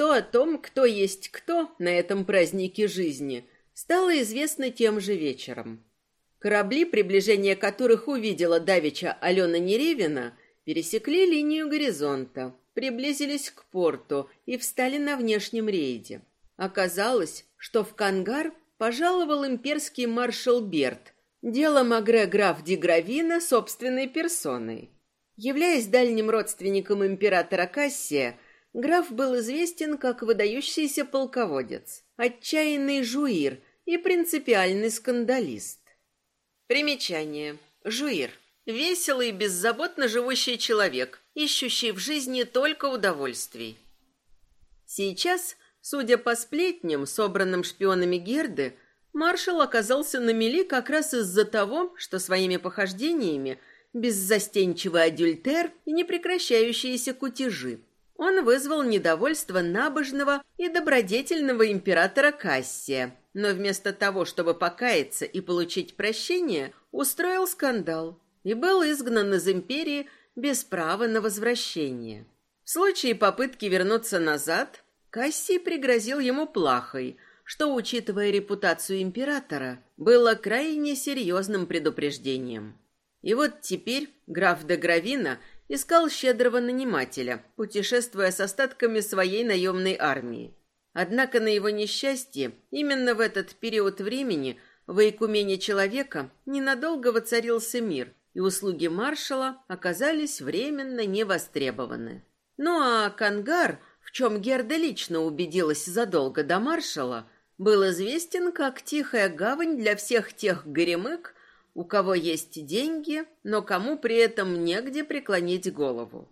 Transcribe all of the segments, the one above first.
Кое-что о том, кто есть кто на этом празднике жизни, стало известно тем же вечером. Корабли, приближение которых увидела давеча Алена Неревина, пересекли линию горизонта, приблизились к порту и встали на внешнем рейде. Оказалось, что в Кангар пожаловал имперский маршал Берт, дело Магре граф Дигравина собственной персоной. Являясь дальним родственником императора Кассия, граф был известен как выдающийся полководец, отчаянный жуир и принципиальный скандалист. Примечание. Жуир. Веселый и беззаботно живущий человек, ищущий в жизни только удовольствий. Сейчас, судя по сплетням, собранным шпионами Герды, маршал оказался на мели как раз из-за того, что своими похождениями беззастенчивый адюльтер и непрекращающиеся кутежи. Он вызвал недовольство набожного и добродетельного императора Кассия, но вместо того, чтобы покаяться и получить прощение, устроил скандал и был изгнан из империи без права на возвращение. В случае попытки вернуться назад, Кассий пригрозил ему плахой, что, учитывая репутацию императора, было крайне серьезным предупреждением. И вот теперь граф де Гравина искал щедрого нанимателя, путешествуя с остатками своей наемной армии. Однако на его несчастье, именно в этот период времени в Икумене человека ненадолго воцарился мир, и услуги маршала оказались временно невостребованы. Ну а Кангар, в чем Герда лично убедилась задолго до маршала, был известен как тихая гавань для всех тех горемык, у кого есть деньги, но кому при этом негде преклонить голову.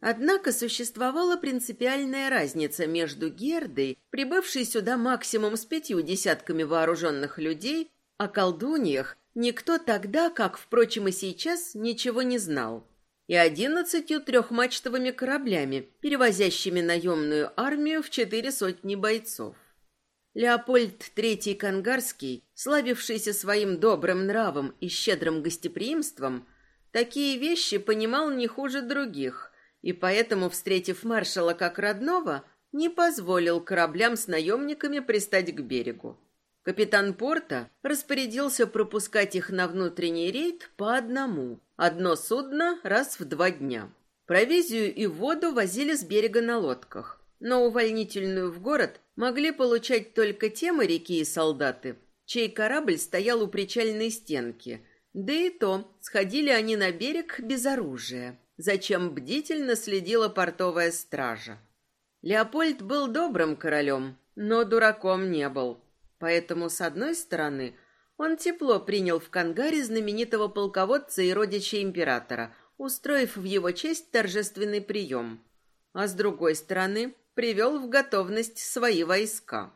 Однако существовала принципиальная разница между Гердой, прибывшей сюда максимум с пятью десятками вооруженных людей, о колдуньях никто тогда, как, впрочем, и сейчас, ничего не знал, и одиннадцатью трехмачтовыми кораблями, перевозящими наемную армию в четыре сотни бойцов. Леопольд III Кангарский, славившийся своим добрым нравом и щедрым гостеприимством, такие вещи понимал не хуже других, и поэтому, встретив маршала как родного, не позволил кораблям с наемниками пристать к берегу. Капитан порта распорядился пропускать их на внутренний рейд по одному, одно судно раз в два дня. Провизию и воду возили с берега на лодках но увольнительную в город могли получать только те моряки и солдаты, чей корабль стоял у причальной стенки. Да и то, сходили они на берег без оружия, зачем бдительно следила портовая стража. Леопольд был добрым королем, но дураком не был. Поэтому, с одной стороны, он тепло принял в Кангаре знаменитого полководца и родича императора, устроив в его честь торжественный прием. А с другой стороны, привел в готовность свои войска.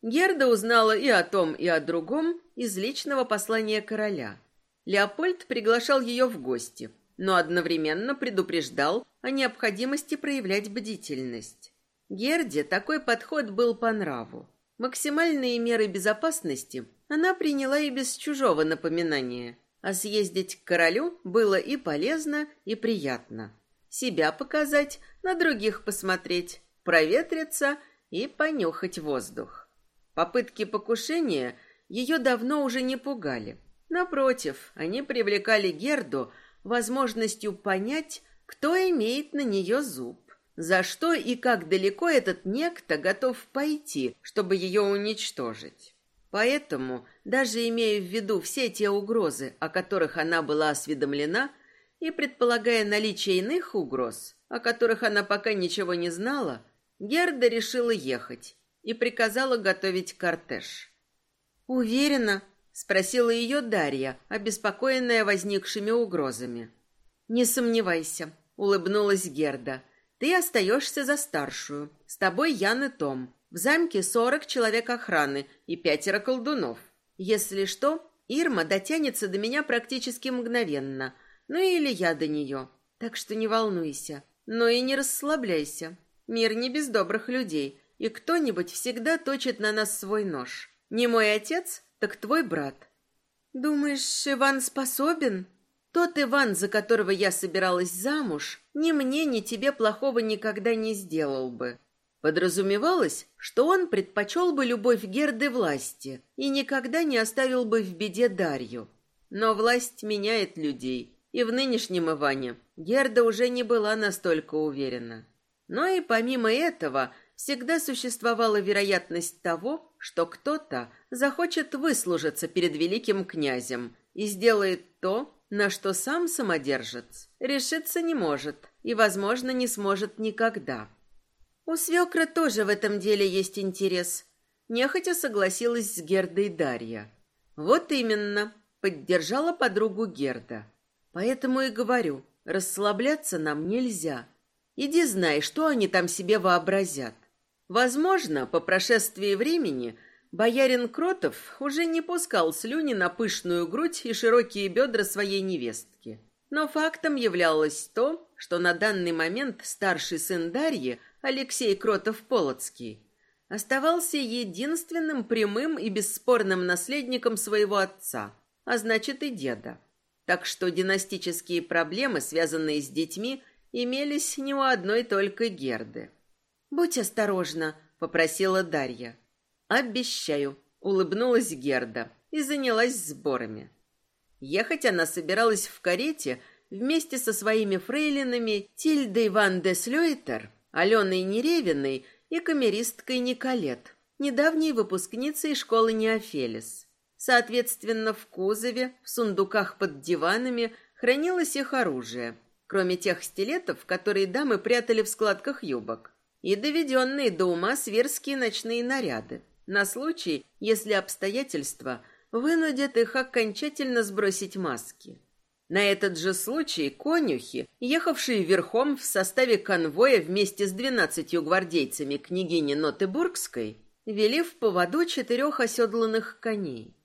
Герда узнала и о том, и о другом из личного послания короля. Леопольд приглашал ее в гости, но одновременно предупреждал о необходимости проявлять бдительность. Герде такой подход был по нраву. Максимальные меры безопасности она приняла и без чужого напоминания, а съездить к королю было и полезно, и приятно. Себя показать, на других посмотреть, проветриться и понюхать воздух. Попытки покушения ее давно уже не пугали. Напротив, они привлекали Герду возможностью понять, кто имеет на нее зуб, за что и как далеко этот некто готов пойти, чтобы ее уничтожить. Поэтому, даже имея в виду все те угрозы, о которых она была осведомлена, и предполагая наличие иных угроз, о которых она пока ничего не знала, Герда решила ехать и приказала готовить кортеж. «Уверена?» — спросила ее Дарья, обеспокоенная возникшими угрозами. «Не сомневайся», — улыбнулась Герда. «Ты остаешься за старшую. С тобой Ян и Том. В замке сорок человек охраны и пятеро колдунов. Если что, Ирма дотянется до меня практически мгновенно. Ну или я до нее. Так что не волнуйся. Но и не расслабляйся. Мир не без добрых людей, и кто-нибудь всегда точит на нас свой нож. Не мой отец, так твой брат. Думаешь, Иван способен? Тот Иван, за которого я собиралась замуж, ни мне, ни тебе плохого никогда не сделал бы. Подразумевалось, что он предпочел бы любовь Герды власти и никогда не оставил бы в беде Дарью. Но власть меняет людей, и в нынешнем Иване Герда уже не была настолько уверена. Но и помимо этого всегда существовала вероятность того, что кто-то захочет выслужиться перед великим князем и сделает то, на что сам самодержец решиться не может и, возможно, не сможет никогда. У свекра тоже в этом деле есть интерес. Нехотя согласилась с Гердой Дарья. Вот именно, поддержала подругу Герда. Поэтому и говорю, расслабляться нам нельзя. Иди знай, что они там себе вообразят. Возможно, по прошествии времени боярин Кротов уже не пускал слюни на пышную грудь и широкие бедра своей невестки. Но фактом являлось то, что на данный момент старший сын Дарьи – Алексей Кротов-Полоцкий, оставался единственным прямым и бесспорным наследником своего отца, а значит и деда. Так что династические проблемы, связанные с детьми, имелись не у одной только Герды. «Будь осторожна», — попросила Дарья. «Обещаю», — улыбнулась Герда и занялась сборами. Ехать она собиралась в карете вместе со своими фрейлинами Тильдой ван де Слёйтер Аленой Неревиной и камеристкой Николет, недавней выпускницей школы Неофелис. Соответственно, в кузове, в сундуках под диванами хранилось их оружие, кроме тех стилетов, которые дамы прятали в складках юбок, и доведенные до ума сверские ночные наряды, на случай, если обстоятельства вынудят их окончательно сбросить маски. На этот же случай конюхи, ехавшие верхом в составе конвоя вместе с двенадцатью гвардейцами княгини Нотебургской, вели в поводу четырех оседланных коней.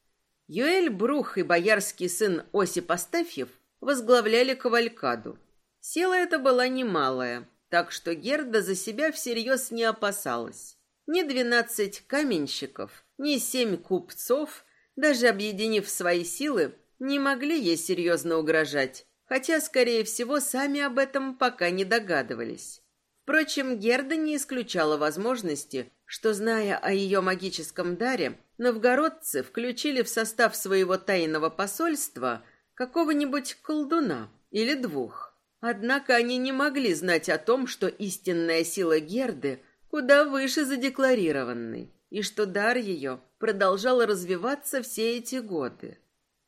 Юэль Брух и боярский сын Осип Астафьев возглавляли кавалькаду. Сила эта была немалая, так что Герда за себя всерьез не опасалась. Ни двенадцать каменщиков, ни семь купцов, даже объединив свои силы, не могли ей серьезно угрожать, хотя, скорее всего, сами об этом пока не догадывались. Впрочем, Герда не исключала возможности, что, зная о ее магическом даре, новгородцы включили в состав своего тайного посольства какого-нибудь колдуна или двух. Однако они не могли знать о том, что истинная сила Герды куда выше задекларированной, и что дар ее продолжал развиваться все эти годы.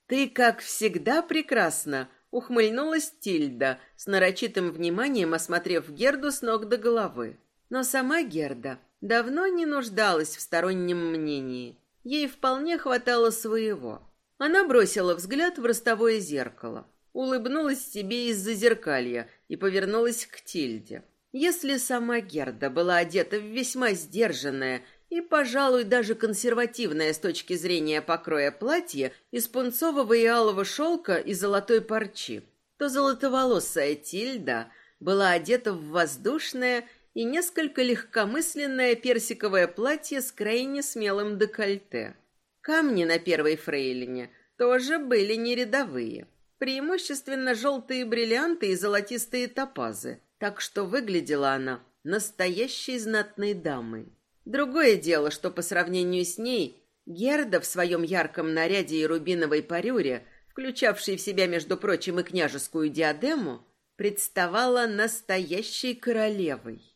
«Ты, как всегда, прекрасна!» — ухмыльнулась Тильда, с нарочитым вниманием осмотрев Герду с ног до головы. Но сама Герда давно не нуждалась в стороннем мнении. Ей вполне хватало своего. Она бросила взгляд в ростовое зеркало, улыбнулась себе из-за зеркалья и повернулась к Тильде. Если сама Герда была одета в весьма сдержанное и, пожалуй, даже консервативное с точки зрения покроя платье из пунцового и алого шелка и золотой парчи, то золотоволосая Тильда была одета в воздушное и несколько легкомысленное персиковое платье с крайне смелым декольте. Камни на первой фрейлине тоже были не рядовые, преимущественно желтые бриллианты и золотистые топазы, так что выглядела она настоящей знатной дамой. Другое дело, что по сравнению с ней Герда в своем ярком наряде и рубиновой парюре, включавшей в себя, между прочим, и княжескую диадему, представала настоящей королевой.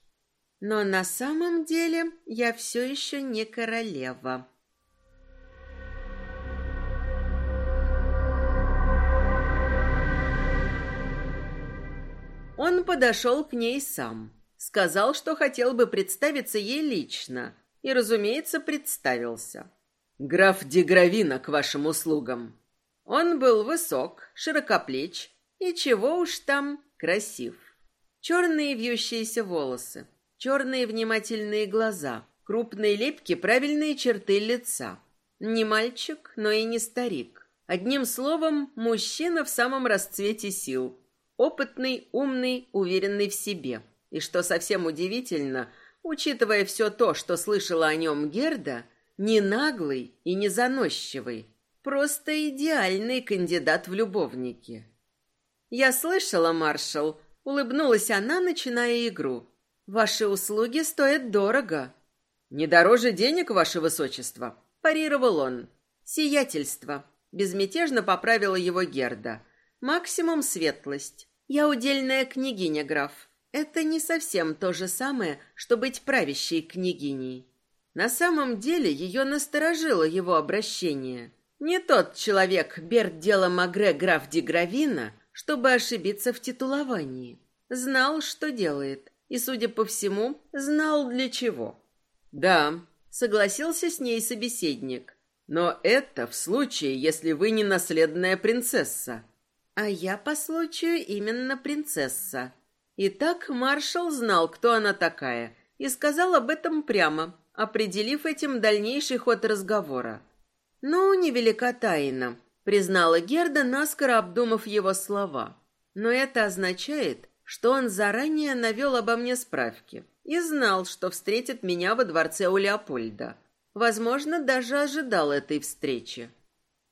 Но на самом деле я все еще не королева. Он подошел к ней сам. Сказал, что хотел бы представиться ей лично. И, разумеется, представился. «Граф Дегравина к вашим услугам». Он был высок, широкоплеч и, чего уж там, красив. Черные вьющиеся волосы, черные внимательные глаза, крупные лепки, правильные черты лица. Не мальчик, но и не старик. Одним словом, мужчина в самом расцвете сил. Опытный, умный, уверенный в себе – и что совсем удивительно, учитывая все то, что слышала о нем Герда, не наглый и не заносчивый, просто идеальный кандидат в любовники. «Я слышала, маршал», — улыбнулась она, начиная игру. Ваши услуги стоят дорого. Не дороже денег, ваше высочество, парировал он. Сиятельство. Безмятежно поправила его Герда. Максимум светлость. Я удельная княгиня, граф. Это не совсем то же самое, что быть правящей княгиней. На самом деле ее насторожило его обращение. Не тот человек, Берт Дела Магре граф Дегравина, чтобы ошибиться в титуловании. Знал, что делает, и, судя по всему, знал для чего. Да, согласился с ней собеседник. Но это в случае, если вы не наследная принцесса. А я по случаю именно принцесса. Итак, маршал знал, кто она такая, и сказал об этом прямо, определив этим дальнейший ход разговора. «Ну, невелика тайна», — признала Герда, наскоро обдумав его слова. «Но это означает, что он заранее навел обо мне справки и знал, что встретит меня во дворце у Леопольда. Возможно, даже ожидал этой встречи.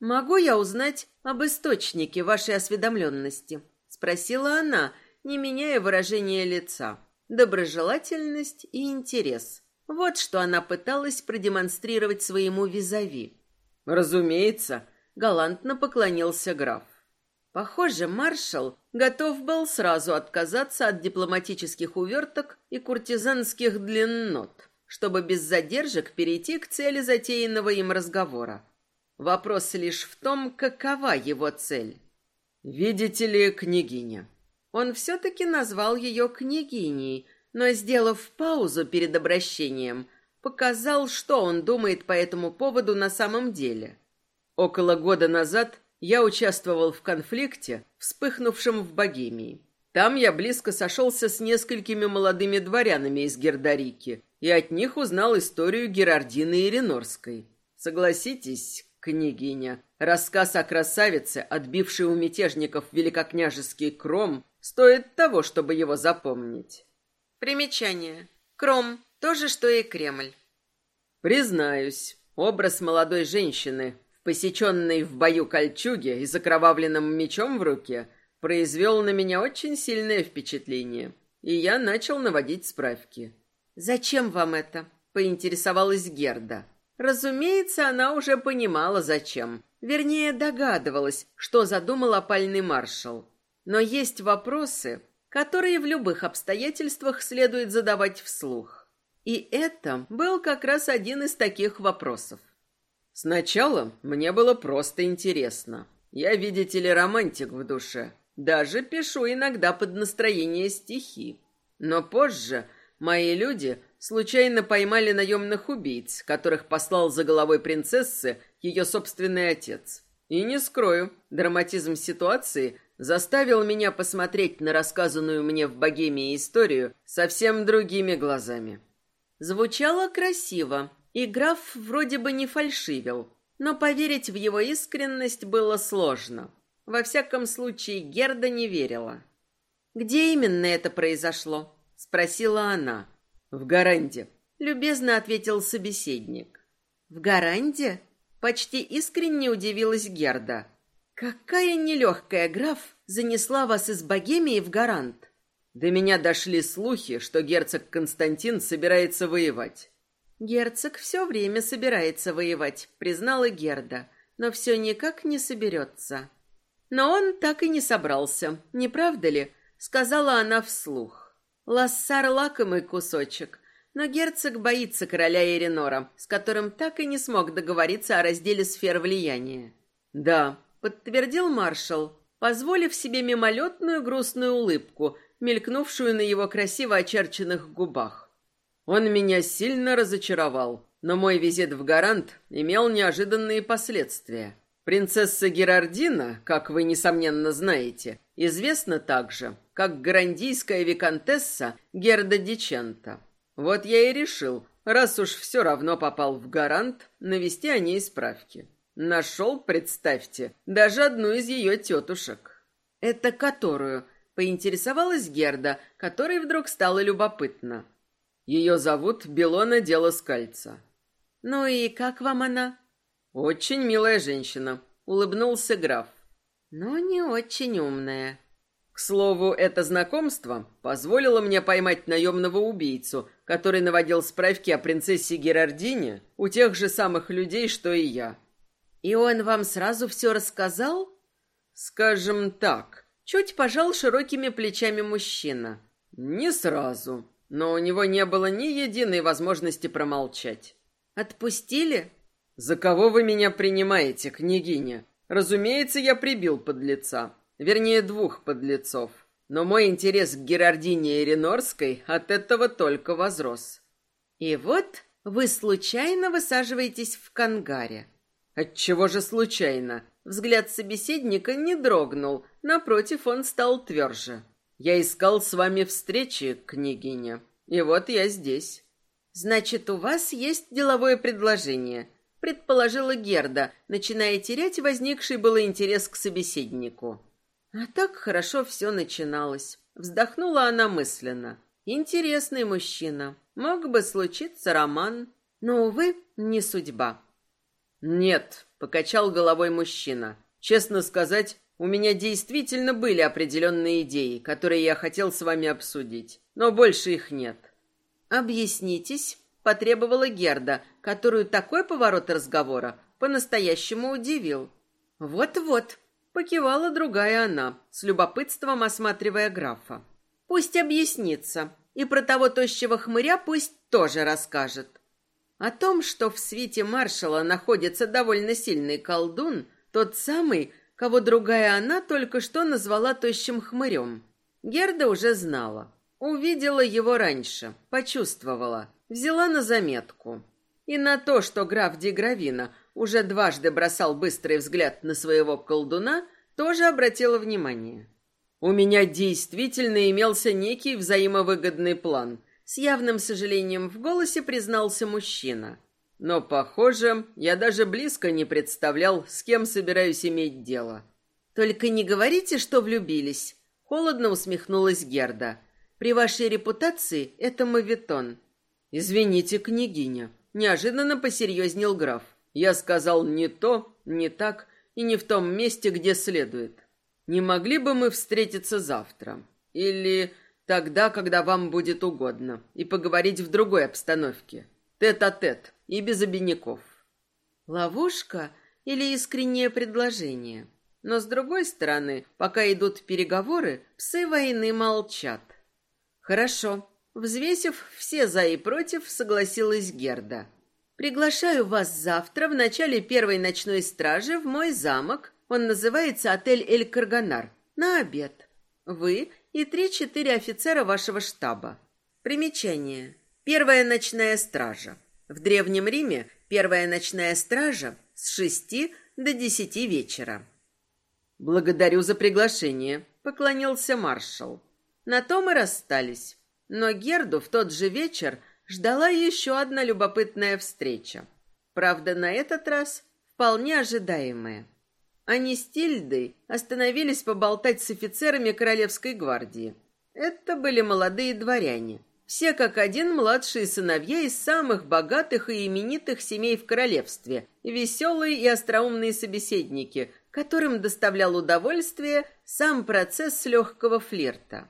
«Могу я узнать об источнике вашей осведомленности?» — спросила она, не меняя выражения лица. Доброжелательность и интерес. Вот что она пыталась продемонстрировать своему визави. «Разумеется», — галантно поклонился граф. Похоже, маршал готов был сразу отказаться от дипломатических уверток и куртизанских длиннот, чтобы без задержек перейти к цели затеянного им разговора. Вопрос лишь в том, какова его цель. «Видите ли, княгиня?» Он все-таки назвал ее княгиней, но, сделав паузу перед обращением, показал, что он думает по этому поводу на самом деле. Около года назад я участвовал в конфликте, вспыхнувшем в Богемии. Там я близко сошелся с несколькими молодыми дворянами из Гердарики и от них узнал историю Герардины Иринорской. Согласитесь, княгиня, рассказ о красавице, отбившей у мятежников великокняжеский кром, стоит того, чтобы его запомнить. Примечание. Кром – то же, что и Кремль. Признаюсь, образ молодой женщины, посеченной в бою кольчуге и с окровавленным мечом в руке, произвел на меня очень сильное впечатление, и я начал наводить справки. «Зачем вам это?» — поинтересовалась Герда. Разумеется, она уже понимала, зачем. Вернее, догадывалась, что задумал опальный маршал. Но есть вопросы, которые в любых обстоятельствах следует задавать вслух. И это был как раз один из таких вопросов. Сначала мне было просто интересно. Я, видите ли, романтик в душе. Даже пишу иногда под настроение стихи. Но позже мои люди случайно поймали наемных убийц, которых послал за головой принцессы ее собственный отец. И не скрою, драматизм ситуации заставил меня посмотреть на рассказанную мне в Богемии историю совсем другими глазами. Звучало красиво, и граф вроде бы не фальшивил, но поверить в его искренность было сложно. Во всяком случае, Герда не верила. «Где именно это произошло?» — спросила она. «В Гаранде», — любезно ответил собеседник. «В Гаранде?» — почти искренне удивилась Герда. «Какая нелегкая, граф, занесла вас из Богемии в Гарант?» До меня дошли слухи, что герцог Константин собирается воевать. Герцог все время собирается воевать, признала Герда, но все никак не соберется. Но он так и не собрался, не правда ли? Сказала она вслух. Лассар лакомый кусочек, но герцог боится короля Эринора, с которым так и не смог договориться о разделе сфер влияния. Да, подтвердил маршал, позволив себе мимолетную грустную улыбку, мелькнувшую на его красиво очерченных губах. Он меня сильно разочаровал, но мой визит в Гарант имел неожиданные последствия. Принцесса Герардина, как вы, несомненно, знаете, известна также, как грандийская виконтесса Герда Дичента. Вот я и решил, раз уж все равно попал в Гарант, навести о ней справки. Нашел, представьте, даже одну из ее тетушек. Это которую? Поинтересовалась Герда, которой вдруг стало любопытно. Ее зовут Белона Делоскальца. Ну и как вам она? Очень милая женщина, улыбнулся граф. Но не очень умная. К слову, это знакомство позволило мне поймать наемного убийцу, который наводил справки о принцессе Герардине у тех же самых людей, что и я. И он вам сразу все рассказал? Скажем так, чуть пожал широкими плечами мужчина. Не сразу, но у него не было ни единой возможности промолчать. Отпустили? За кого вы меня принимаете, княгиня? Разумеется, я прибил подлеца. Вернее, двух подлецов. Но мой интерес к Герардине Иринорской от этого только возрос. И вот вы случайно высаживаетесь в кангаре. Отчего же случайно? Взгляд собеседника не дрогнул, напротив, он стал тверже. Я искал с вами встречи, княгиня, и вот я здесь. Значит, у вас есть деловое предложение, предположила Герда, начиная терять возникший было интерес к собеседнику. А так хорошо все начиналось. Вздохнула она мысленно. Интересный мужчина. Мог бы случиться роман, но, увы, не судьба. «Нет», — покачал головой мужчина. «Честно сказать, у меня действительно были определенные идеи, которые я хотел с вами обсудить, но больше их нет». «Объяснитесь», — потребовала Герда, которую такой поворот разговора по-настоящему удивил. «Вот-вот», Покивала другая она, с любопытством осматривая графа. Пусть объяснится, и про того тощего хмыря пусть тоже расскажет. О том, что в свите маршала находится довольно сильный колдун, тот самый, кого другая она только что назвала тощим хмырем. Герда уже знала. Увидела его раньше, почувствовала, взяла на заметку. И на то, что граф Дегравина уже дважды бросал быстрый взгляд на своего колдуна, тоже обратила внимание. У меня действительно имелся некий взаимовыгодный план. С явным сожалением в голосе признался мужчина. Но, похоже, я даже близко не представлял, с кем собираюсь иметь дело. Только не говорите, что влюбились. Холодно усмехнулась Герда. При вашей репутации это мавитон. Извините, княгиня. Неожиданно посерьезнел граф. Я сказал не то, не так и не в том месте, где следует. Не могли бы мы встретиться завтра? Или тогда, когда вам будет угодно, и поговорить в другой обстановке? Тет-а-тет -тет, и без обиняков. Ловушка или искреннее предложение? Но, с другой стороны, пока идут переговоры, псы войны молчат. Хорошо. Взвесив все за и против, согласилась Герда. Приглашаю вас завтра в начале первой ночной стражи в мой замок. Он называется отель Эль Карганар. На обед. Вы и три-четыре офицера вашего штаба. Примечание. Первая ночная стража. В Древнем Риме первая ночная стража с шести до десяти вечера. Благодарю за приглашение, поклонился маршал. На том и расстались. Но Герду в тот же вечер ждала еще одна любопытная встреча. Правда, на этот раз вполне ожидаемая. Они с Тильдой остановились поболтать с офицерами Королевской гвардии. Это были молодые дворяне. Все как один младшие сыновья из самых богатых и именитых семей в королевстве, веселые и остроумные собеседники, которым доставлял удовольствие сам процесс легкого флирта.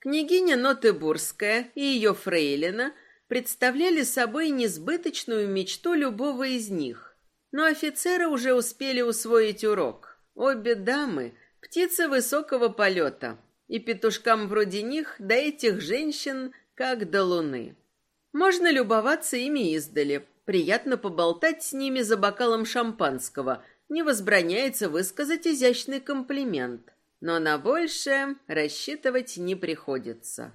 Княгиня Нотебурская и ее фрейлина – представляли собой несбыточную мечту любого из них. Но офицеры уже успели усвоить урок. Обе дамы – птицы высокого полета, и петушкам вроде них до этих женщин как до луны. Можно любоваться ими издали, приятно поболтать с ними за бокалом шампанского, не возбраняется высказать изящный комплимент, но на большее рассчитывать не приходится.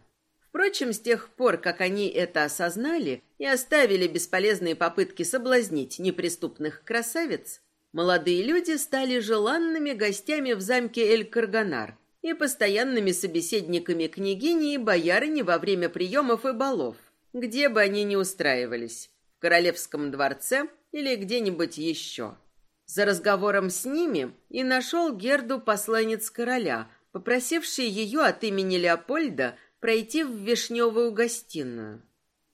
Впрочем, с тех пор, как они это осознали и оставили бесполезные попытки соблазнить неприступных красавиц, молодые люди стали желанными гостями в замке Эль-Карганар и постоянными собеседниками княгини и боярыни во время приемов и балов, где бы они ни устраивались, в королевском дворце или где-нибудь еще. За разговором с ними и нашел Герду посланец короля, попросивший ее от имени Леопольда пройти в вишневую гостиную.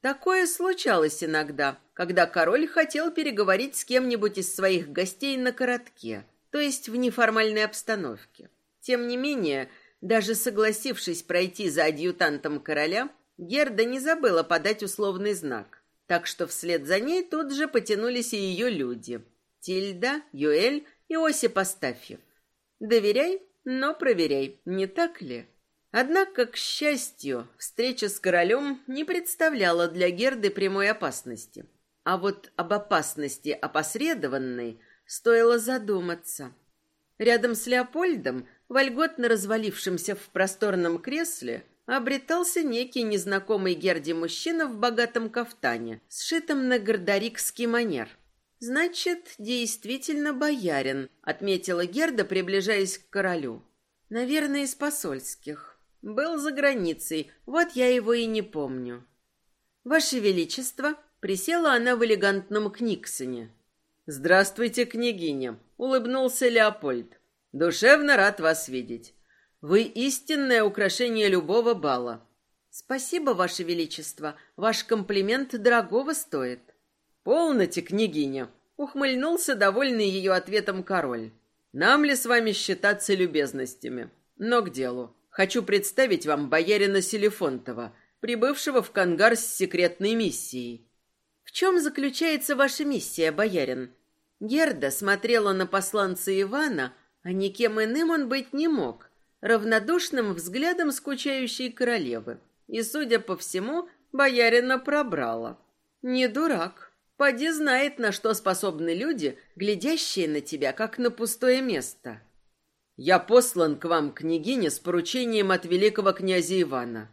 Такое случалось иногда, когда король хотел переговорить с кем-нибудь из своих гостей на коротке, то есть в неформальной обстановке. Тем не менее, Даже согласившись пройти за адъютантом короля, Герда не забыла подать условный знак. Так что вслед за ней тут же потянулись и ее люди. Тильда, Юэль и Осип Астафьев. Доверяй, но проверяй, не так ли? Однако, к счастью, встреча с королем не представляла для Герды прямой опасности. А вот об опасности опосредованной стоило задуматься. Рядом с Леопольдом, вольготно развалившимся в просторном кресле, обретался некий незнакомый Герде мужчина в богатом кафтане, сшитом на гордорикский манер. «Значит, действительно боярин», — отметила Герда, приближаясь к королю. «Наверное, из посольских. Был за границей, вот я его и не помню». «Ваше Величество», — присела она в элегантном книгсоне. «Здравствуйте, княгиня», — улыбнулся Леопольд. «Душевно рад вас видеть. Вы истинное украшение любого бала». «Спасибо, Ваше Величество. Ваш комплимент дорогого стоит». «Полноте, княгиня!» — ухмыльнулся довольный ее ответом король. «Нам ли с вами считаться любезностями? Но к делу. Хочу представить вам боярина Селефонтова, прибывшего в Кангар с секретной миссией». «В чем заключается ваша миссия, боярин?» Герда смотрела на посланца Ивана, а никем иным он быть не мог, равнодушным взглядом скучающей королевы. И, судя по всему, боярина пробрала. «Не дурак». Поди знает, на что способны люди, глядящие на тебя, как на пустое место. Я послан к вам, княгиня, с поручением от великого князя Ивана.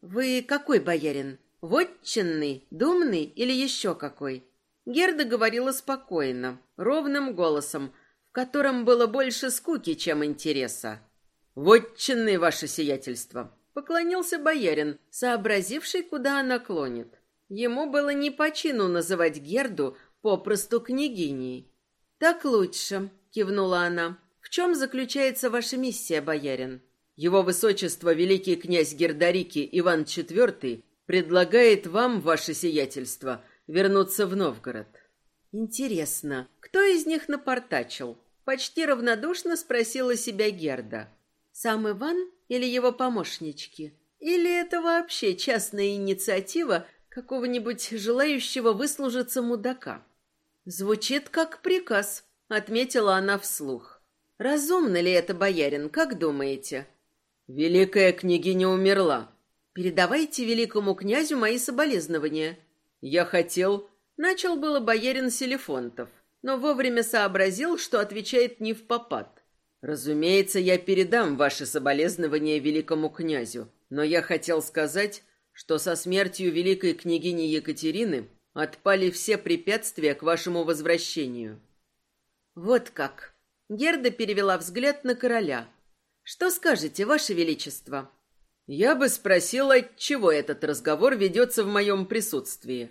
Вы какой боярин? Вотчинный, думный или еще какой? Герда говорила спокойно, ровным голосом, в котором было больше скуки, чем интереса. «Вотчинный, ваше сиятельство!» Поклонился боярин, сообразивший, куда она клонит. Ему было не по чину называть Герду попросту княгиней. «Так лучше», — кивнула она. «В чем заключается ваша миссия, боярин?» «Его высочество, великий князь Гердарики Иван IV, предлагает вам, ваше сиятельство, вернуться в Новгород». «Интересно, кто из них напортачил?» Почти равнодушно спросила себя Герда. «Сам Иван или его помощнички? Или это вообще частная инициатива какого-нибудь желающего выслужиться мудака. Звучит как приказ, отметила она вслух. Разумно ли это, боярин, как думаете? Великая княгиня умерла. Передавайте великому князю мои соболезнования. Я хотел, начал было боярин Селефонтов, но вовремя сообразил, что отвечает не в попад. Разумеется, я передам ваши соболезнования великому князю, но я хотел сказать, что со смертью великой княгини Екатерины отпали все препятствия к вашему возвращению. Вот как. Герда перевела взгляд на короля. Что скажете, ваше величество? Я бы спросила, чего этот разговор ведется в моем присутствии.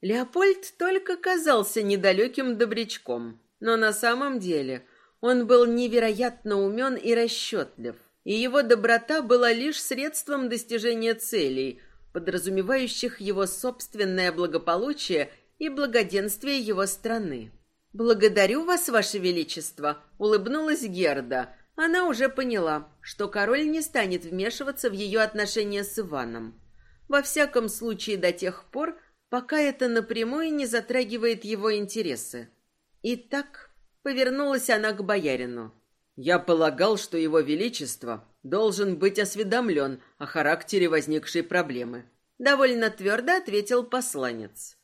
Леопольд только казался недалеким добрячком, но на самом деле он был невероятно умен и расчетлив, и его доброта была лишь средством достижения целей – подразумевающих его собственное благополучие и благоденствие его страны. «Благодарю вас, ваше величество», — улыбнулась Герда. Она уже поняла, что король не станет вмешиваться в ее отношения с Иваном. Во всяком случае до тех пор, пока это напрямую не затрагивает его интересы. Итак, повернулась она к боярину. «Я полагал, что его величество должен быть осведомлен о характере возникшей проблемы. Довольно твердо ответил посланец.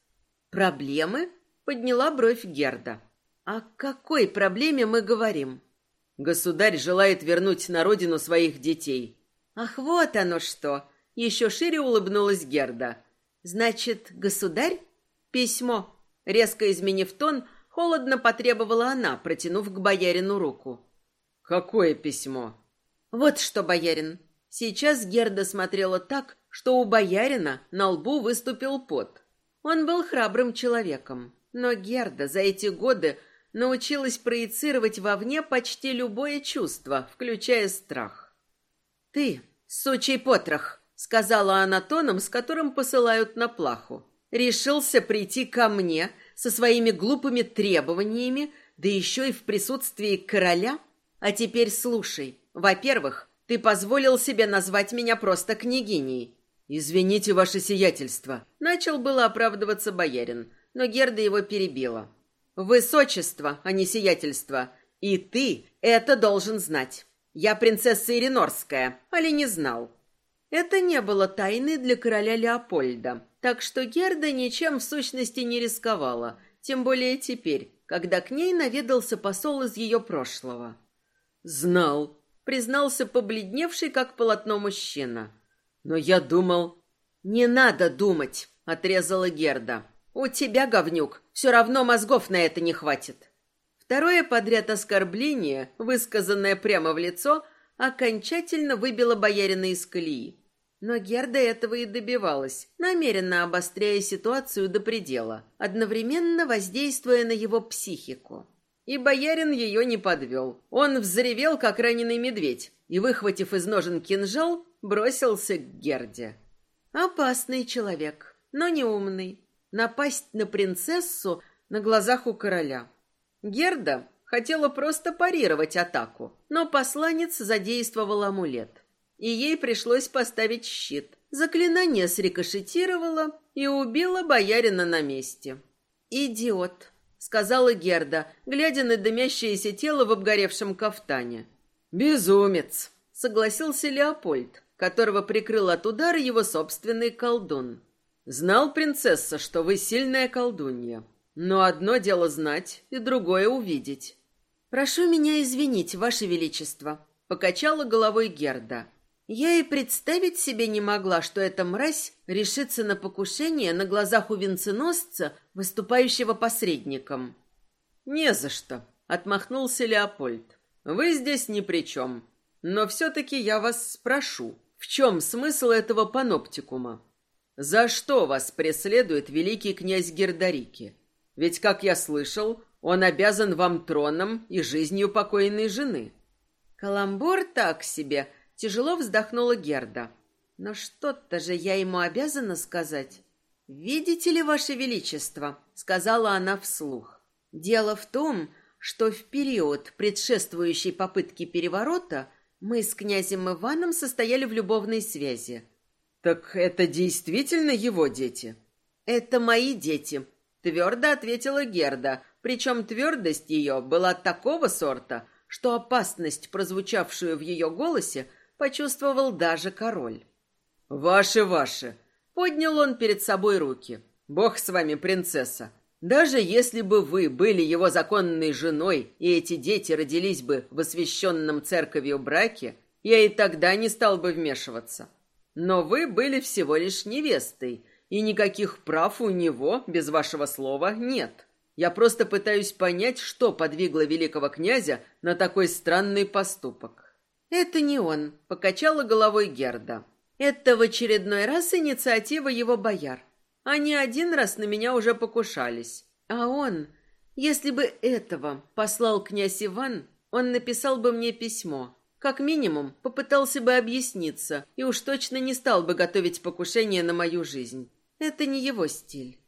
«Проблемы?» — подняла бровь Герда. «О какой проблеме мы говорим?» «Государь желает вернуть на родину своих детей». «Ах, вот оно что!» — еще шире улыбнулась Герда. «Значит, государь?» «Письмо». Резко изменив тон, холодно потребовала она, протянув к боярину руку. «Какое письмо?» Вот что, боярин. Сейчас Герда смотрела так, что у боярина на лбу выступил пот. Он был храбрым человеком, но Герда за эти годы научилась проецировать вовне почти любое чувство, включая страх. «Ты, сучий потрох!» — сказала она тоном, с которым посылают на плаху. «Решился прийти ко мне со своими глупыми требованиями, да еще и в присутствии короля? А теперь слушай. Во-первых, Ты позволил себе назвать меня просто княгиней. Извините, ваше сиятельство. Начал было оправдываться боярин, но Герда его перебила. Высочество, а не сиятельство. И ты это должен знать. Я принцесса Иринорская, али не знал. Это не было тайны для короля Леопольда, так что Герда ничем в сущности не рисковала, тем более теперь, когда к ней наведался посол из ее прошлого. «Знал», — признался побледневший, как полотно мужчина. «Но я думал...» «Не надо думать», — отрезала Герда. «У тебя, говнюк, все равно мозгов на это не хватит». Второе подряд оскорбление, высказанное прямо в лицо, окончательно выбило боярина из колеи. Но Герда этого и добивалась, намеренно обостряя ситуацию до предела, одновременно воздействуя на его психику. И боярин ее не подвел. Он взревел, как раненый медведь, и, выхватив из ножен кинжал, бросился к Герде. Опасный человек, но не умный. Напасть на принцессу на глазах у короля. Герда хотела просто парировать атаку, но посланец задействовал амулет и ей пришлось поставить щит. Заклинание срикошетировало и убило боярина на месте. «Идиот», — сказала Герда, глядя на дымящееся тело в обгоревшем кафтане. «Безумец», — согласился Леопольд, которого прикрыл от удара его собственный колдун. «Знал, принцесса, что вы сильная колдунья. Но одно дело знать, и другое увидеть». «Прошу меня извинить, ваше величество», — покачала головой Герда. Я и представить себе не могла, что эта мразь решится на покушение на глазах у венценосца, выступающего посредником. «Не за что», — отмахнулся Леопольд. «Вы здесь ни при чем. Но все-таки я вас спрошу, в чем смысл этого паноптикума? За что вас преследует великий князь Гердарики? Ведь, как я слышал, он обязан вам троном и жизнью покойной жены». «Каламбур так себе», Тяжело вздохнула Герда. Но что-то же я ему обязана сказать. «Видите ли, Ваше Величество», — сказала она вслух. «Дело в том, что в период, предшествующий попытке переворота, мы с князем Иваном состояли в любовной связи». «Так это действительно его дети?» «Это мои дети», — твердо ответила Герда, причем твердость ее была такого сорта, что опасность, прозвучавшую в ее голосе, почувствовал даже король. «Ваше, ваше!» — поднял он перед собой руки. «Бог с вами, принцесса! Даже если бы вы были его законной женой, и эти дети родились бы в освященном церковью браке, я и тогда не стал бы вмешиваться. Но вы были всего лишь невестой, и никаких прав у него, без вашего слова, нет. Я просто пытаюсь понять, что подвигло великого князя на такой странный поступок. «Это не он», — покачала головой Герда. «Это в очередной раз инициатива его бояр. Они один раз на меня уже покушались. А он, если бы этого послал князь Иван, он написал бы мне письмо. Как минимум, попытался бы объясниться и уж точно не стал бы готовить покушение на мою жизнь. Это не его стиль.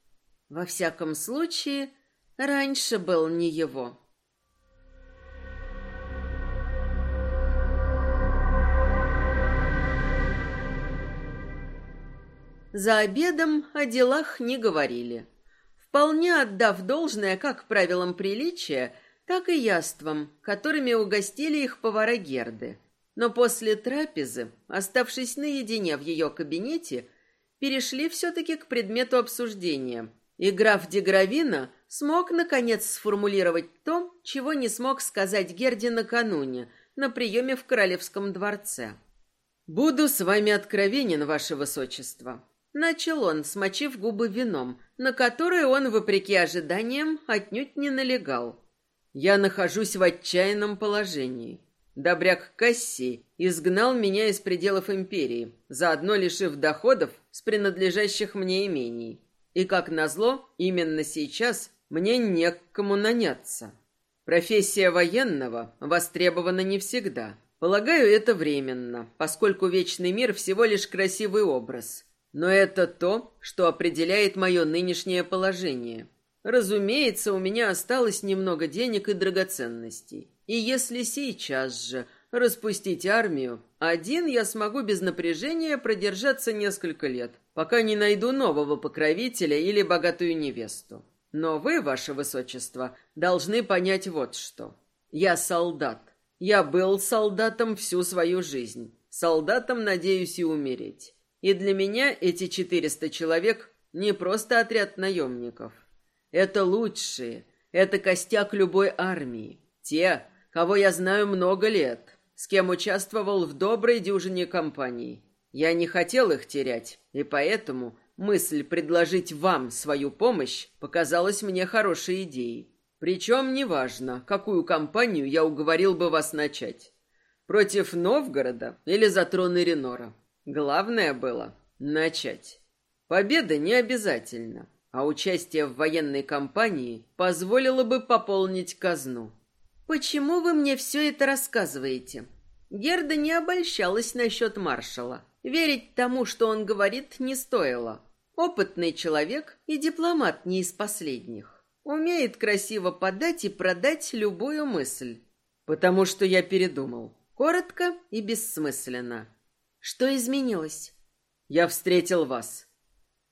Во всяком случае, раньше был не его». За обедом о делах не говорили. Вполне отдав должное как правилам приличия, так и яствам, которыми угостили их повара Герды. Но после трапезы, оставшись наедине в ее кабинете, перешли все-таки к предмету обсуждения. И граф Дегравина смог, наконец, сформулировать то, чего не смог сказать Герде накануне, на приеме в Королевском дворце. «Буду с вами откровенен, ваше высочество. Начал он, смочив губы вином, на которое он, вопреки ожиданиям, отнюдь не налегал. «Я нахожусь в отчаянном положении. Добряк Касси изгнал меня из пределов империи, заодно лишив доходов с принадлежащих мне имений. И, как назло, именно сейчас мне не к кому наняться. Профессия военного востребована не всегда. Полагаю, это временно, поскольку вечный мир всего лишь красивый образ» Но это то, что определяет мое нынешнее положение. Разумеется, у меня осталось немного денег и драгоценностей. И если сейчас же распустить армию, один я смогу без напряжения продержаться несколько лет, пока не найду нового покровителя или богатую невесту. Но вы, ваше высочество, должны понять вот что. Я солдат. Я был солдатом всю свою жизнь. Солдатом надеюсь и умереть. И для меня эти четыреста человек не просто отряд наемников. Это лучшие, это костяк любой армии. Те, кого я знаю много лет, с кем участвовал в доброй дюжине компаний. Я не хотел их терять, и поэтому мысль предложить вам свою помощь показалась мне хорошей идеей. Причем неважно, какую компанию я уговорил бы вас начать. Против Новгорода или за трон Иринора. Главное было начать. Победа не обязательно, а участие в военной кампании позволило бы пополнить казну. Почему вы мне все это рассказываете? Герда не обольщалась насчет маршала. Верить тому, что он говорит, не стоило. Опытный человек и дипломат не из последних. Умеет красиво подать и продать любую мысль. Потому что я передумал. Коротко и бессмысленно. Что изменилось? Я встретил вас.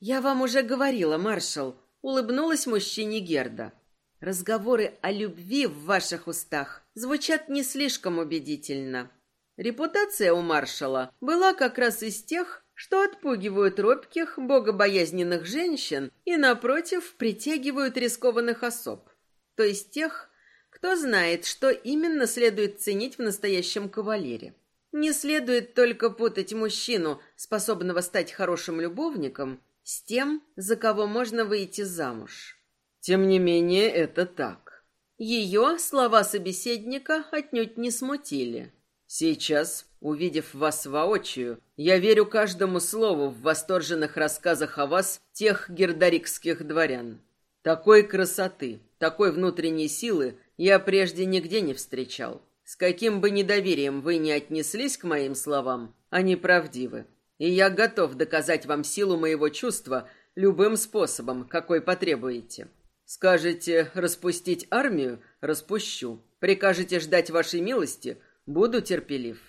Я вам уже говорила, маршал. Улыбнулась мужчине Герда. Разговоры о любви в ваших устах звучат не слишком убедительно. Репутация у маршала была как раз из тех, что отпугивают робких, богобоязненных женщин и, напротив, притягивают рискованных особ, то есть тех, кто знает, что именно следует ценить в настоящем кавалере. Не следует только путать мужчину, способного стать хорошим любовником, с тем, за кого можно выйти замуж. Тем не менее, это так. Ее слова собеседника отнюдь не смутили. Сейчас, увидев вас воочию, я верю каждому слову в восторженных рассказах о вас тех гердарикских дворян. Такой красоты, такой внутренней силы я прежде нигде не встречал. С каким бы недоверием вы ни отнеслись к моим словам, они правдивы. И я готов доказать вам силу моего чувства любым способом, какой потребуете. Скажете распустить армию – распущу. Прикажете ждать вашей милости – Буду терпелив.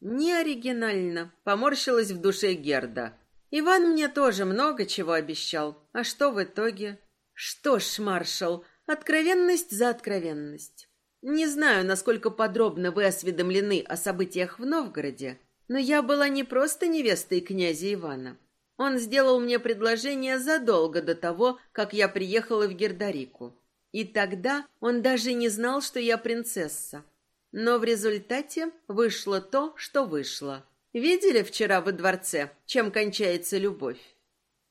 Не оригинально, поморщилась в душе Герда. Иван мне тоже много чего обещал. А что в итоге? Что ж, маршал, откровенность за откровенность. Не знаю, насколько подробно вы осведомлены о событиях в Новгороде, но я была не просто невестой князя Ивана. Он сделал мне предложение задолго до того, как я приехала в Гердарику. И тогда он даже не знал, что я принцесса. Но в результате вышло то, что вышло. Видели вчера во дворце, чем кончается любовь?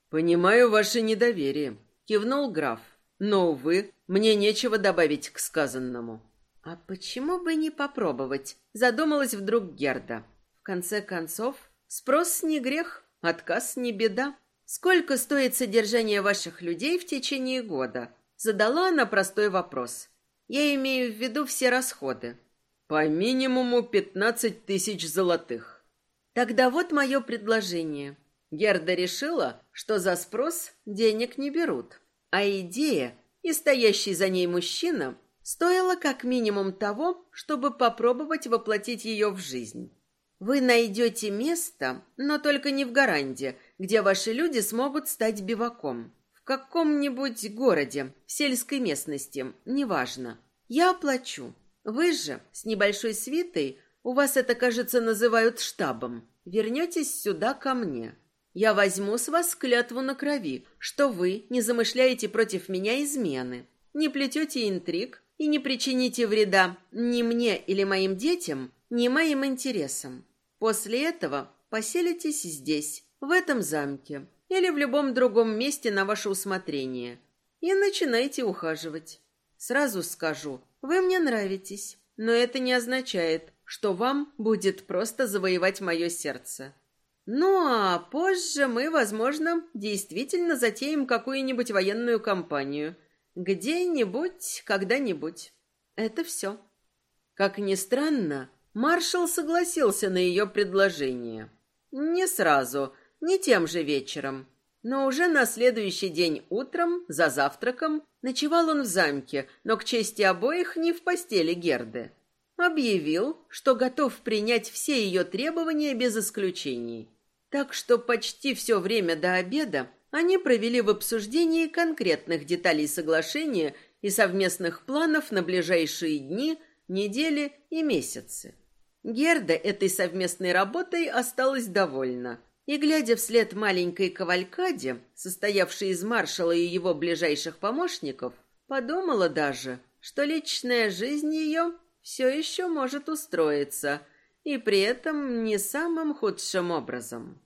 Понимаю ваше недоверие, кивнул граф. Но увы, мне нечего добавить к сказанному. А почему бы не попробовать? Задумалась вдруг Герда. Конце концов, спрос не грех, отказ не беда. Сколько стоит содержание ваших людей в течение года? Задала она простой вопрос. Я имею в виду все расходы. По минимуму пятнадцать тысяч золотых. Тогда вот мое предложение. Герда решила, что за спрос денег не берут, а идея и стоящий за ней мужчина стоила как минимум того, чтобы попробовать воплотить ее в жизнь. Вы найдете место, но только не в Гаранде, где ваши люди смогут стать биваком. В каком-нибудь городе, в сельской местности, неважно. Я оплачу. Вы же с небольшой свитой, у вас это, кажется, называют штабом, вернетесь сюда ко мне. Я возьму с вас клятву на крови, что вы не замышляете против меня измены, не плетете интриг и не причините вреда ни мне или моим детям, ни моим интересам. После этого поселитесь здесь, в этом замке, или в любом другом месте на ваше усмотрение, и начинайте ухаживать. Сразу скажу, вы мне нравитесь, но это не означает, что вам будет просто завоевать мое сердце. Ну, а позже мы, возможно, действительно затеем какую-нибудь военную кампанию. Где-нибудь, когда-нибудь. Это все. Как ни странно, маршал согласился на ее предложение. Не сразу, не тем же вечером. Но уже на следующий день утром, за завтраком, ночевал он в замке, но к чести обоих не в постели Герды. объявил, что готов принять все ее требования без исключений. Так что почти все время до обеда они провели в обсуждении конкретных деталей соглашения и совместных планов на ближайшие дни, недели и месяцы. Герда этой совместной работой осталась довольна. И, глядя вслед маленькой кавалькаде, состоявшей из маршала и его ближайших помощников, подумала даже, что личная жизнь ее все еще может устроиться, и при этом не самым худшим образом.